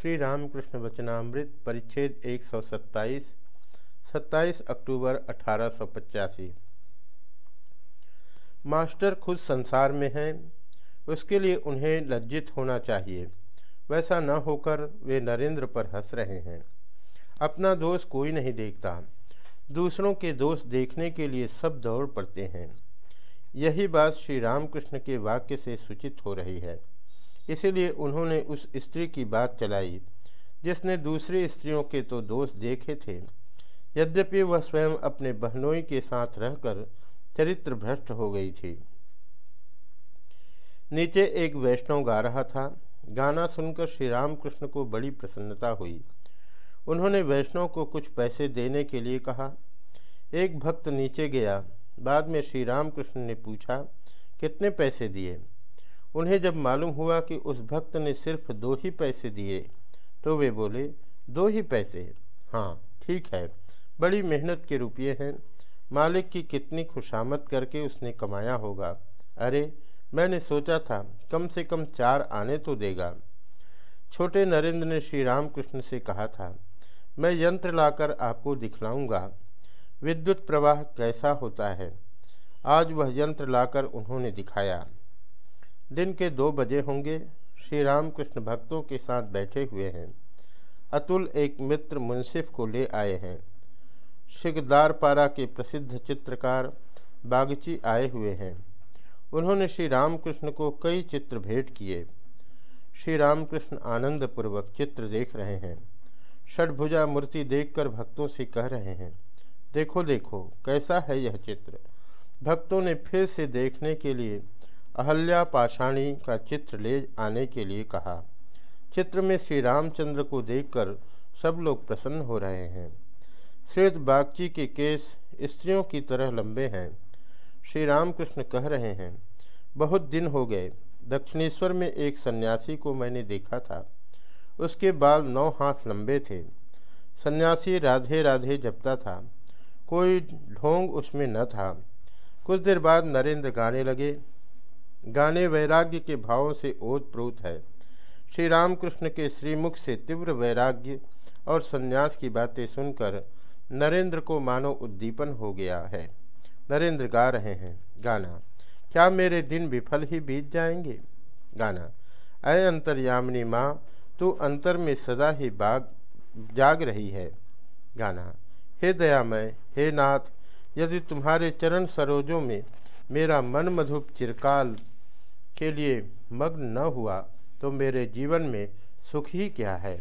श्री रामकृष्ण वचनामृत परिच्छेद 127 27 अक्टूबर अठारह सौ पचासी। मास्टर खुद संसार में हैं, उसके लिए उन्हें लज्जित होना चाहिए। वैसा न होकर वे नरेंद्र पर हंस रहे हैं। अपना दोष कोई नहीं देखता। दूसरों के दोष देखने के लिए सब दौड़ पड़ते हैं। यही बात श्री रामकृष्ण के वाक्य से सूचित हो रही है। इसीलिए उन्होंने उस स्त्री की बात चलाई, जिसने दूसरी स्त्रियों के तो दोष देखे थे। यद्यपि वह स्वयं अपने बहनोई के साथ रहकर चरित्र भ्रष्ट हो गई थी। नीचे एक वैष्णव गा रहा था। गाना सुनकर श्री रामकृष्ण को बड़ी प्रसन्नता हुई। उन्होंने वैष्णव को कुछ पैसे देने के लिए कहा। एक भक्त नीचे गया। बाद में श्री रामकृष्ण ने पूछा, कितने पैसे दिए? उन्हें जब मालूम हुआ कि उस भक्त ने सिर्फ़ दो ही पैसे दिए तो वे बोले, दो ही पैसे? हाँ ठीक है। बड़ी मेहनत के रुपये हैं। मालिक की कितनी खुशामद करके उसने कमाया होगा। अरे, मैंने सोचा था, कम से कम चार आने तो देगा। छोटे नरेंद्र ने श्री रामकृष्ण से कहा था, मैं यंत्र लाकर आपको दिखलाऊँगा। विद्युत प्रवाह कैसा होता है? आज वह यंत्र लाकर उन्होंने दिखाया। दिन के दो बजे होंगे। श्री रामकृष्ण भक्तों के साथ बैठे हुए हैं। अतुल एक मित्र मुंसिफ को ले आए हैं। शिकदारपारा के प्रसिद्ध चित्रकार बागची आए हुए हैं। उन्होंने श्री रामकृष्ण को कई चित्र भेंट किए। श्री रामकृष्ण आनंदपूर्वक चित्र देख रहे हैं। षडभुजा मूर्ति देखकर भक्तों से कह रहे हैं, देखो देखो, कैसा है यह चित्र? भक्तों ने फिर से देखने के लिए अहल्या पाषाणी का चित्र ले आने के लिए कहा। चित्र में श्री रामचंद्र को देखकर सब लोग प्रसन्न हो रहे हैं। श्वेत बागची के केस स्त्रियों की तरह लंबे हैं। श्री रामकृष्ण कह रहे हैं, बहुत दिन हो गए। दक्षिणेश्वर में एक सन्यासी को मैंने देखा था। उसके बाल नौ हाथ लंबे थे। सन्यासी राधे राधे जपता था। कोई ढोंग उसमें न था। कुछ देर बाद नरेंद्र गाने लगे। गाने वैराग्य के भावों से ओत प्रोत है। श्री रामकृष्ण के श्रीमुख से तीव्र वैराग्य और संन्यास की बातें सुनकर नरेंद्र को मानो उद्दीपन हो गया है। नरेंद्र गा रहे हैं। गाना, क्या मेरे दिन विफल ही बीत जाएँगे? गाना अय अंतर्यामिनी माँ, तू अंतर में सदा ही बाग, जाग रही है। गाना, हे दयामय, हे नाथ, यदि तुम्हारे चरण सरोजों में मेरा मन मधुप चिरकाल के लिए मग्न न हुआ तो मेरे जीवन में सुख ही क्या है?